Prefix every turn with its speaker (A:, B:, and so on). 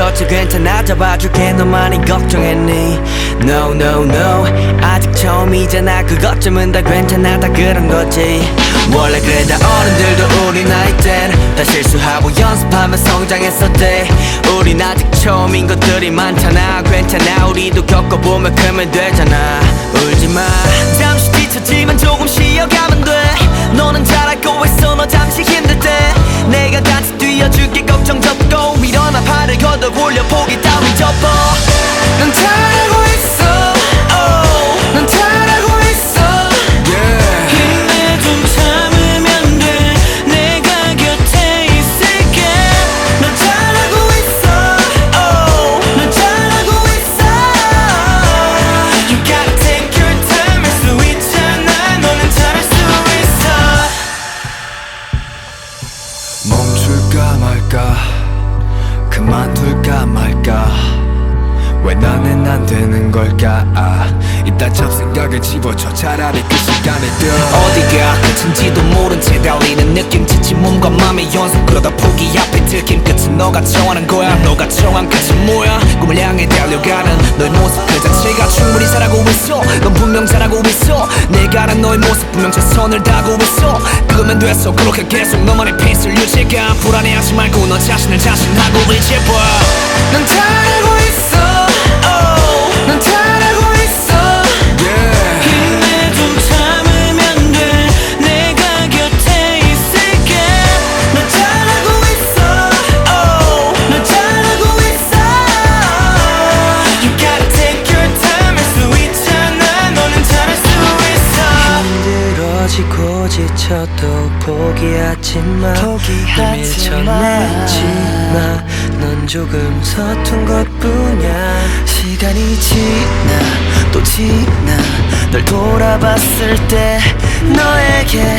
A: 어떻지 괜찮아. 잡아줄게. 너만이 걱정했니? No no no. 아직 처음이잖아. 그것 좀은 다 괜찮아. 다 그런 거지. 원래 그래 다 어른들도 우리 나이 땐다 실수하고 연습하며 성장했었대. 우린 아직 처음인 것들이 많잖아. 괜찮아. 우리도 겪어보면 크면 되잖아. 울지마 걷어 올려 포기 따위 접어. 넌 잘하고 있어. Oh. 넌 잘하고 있어. 힘내 좀 참으면 돼. 내가 곁에 있을게. 넌 잘하고 있어. Oh. 넌 잘하고 있어. You gotta take your time. 할 수 있잖아. 너는 잘할 수 있어.
B: 멈출까 말까. 왜 나는 안 되는 걸까? 아, 이딴 잡생각을 집어쳐 차라리 그 시간에 뛰어.
A: 어디가 끝인지도 모른 채 달리는 느낌 지친 몸과 맘의 연속 그러다 포기 앞에 들킨 끝은 너가 정하는 거야. 너가 정한 끝은 뭐야? 꿈을 향해 달려가는 너의 모습. 그 자체가 충분히 잘하고 있어. 넌 분명 잘하고 있어. 내가 아는 너의 모습. 분명 최선을 다하고 있어. 그거면 됐어. 그렇게 계속 너만의 페이스를 유지가. 불안해하지 말고 너 자신을 자신하고 의지해봐. 넌 잘 포기하지 마.
C: 포기하지 마.
A: 밀쳐내지 마넌 조금 서툰 것뿐이야. 시간이 지나 또 지나. 널 돌아봤을 때 너에게